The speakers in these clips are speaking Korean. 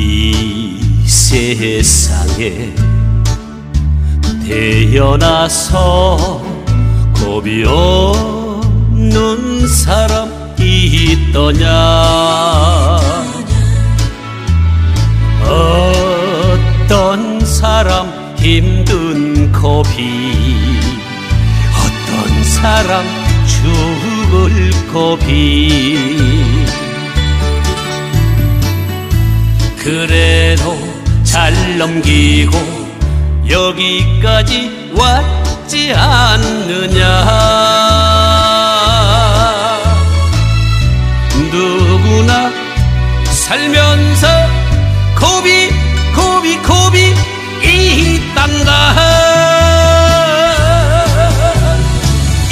이 세상에 태어나서 겁이 없는 사람 있더냐? 어떤 사람 힘든 고비 어떤 사람 죽을 고비 그래도 잘 넘기고 여기까지 왔지 않느냐. 누구나 살면서 고비 고비 고비 있단다.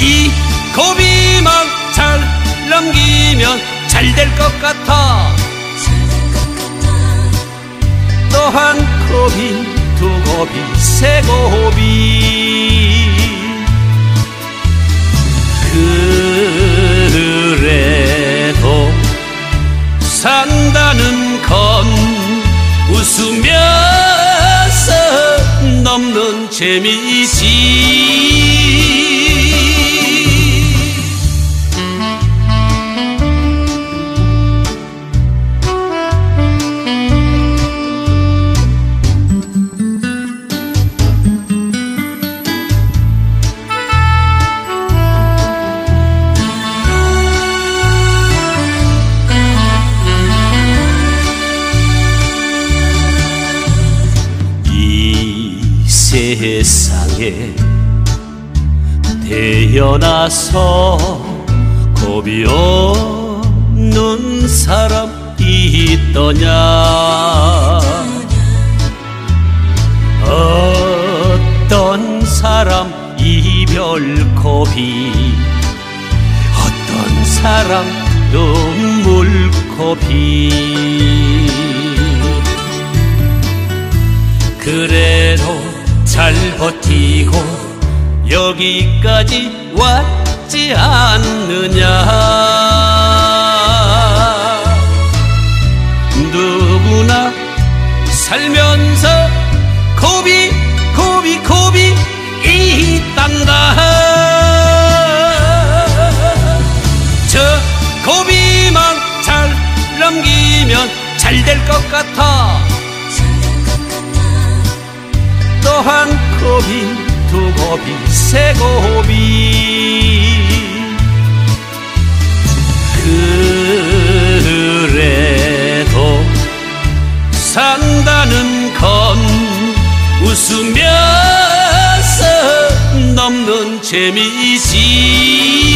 이 고비만 잘 넘기면 잘 될 것 같아 한 고비 두 고비 세 고비 그래도 산다는 건 웃으면서 넘는 재미지 세상에 태어나서 겁이 없는 사람 있더냐? 어떤 사람 이별 고비 어떤 사람 눈물 고비 그래도 잘 버티고 여기까지 왔지 않느냐. 누구나 살면서 고비 고비 고비 있단다. 저 고비만 잘 넘기면 잘 될 것 같아 또한 고비 두 고비 세 고비 그래도 산다는 건 웃으면서 넘는 재미지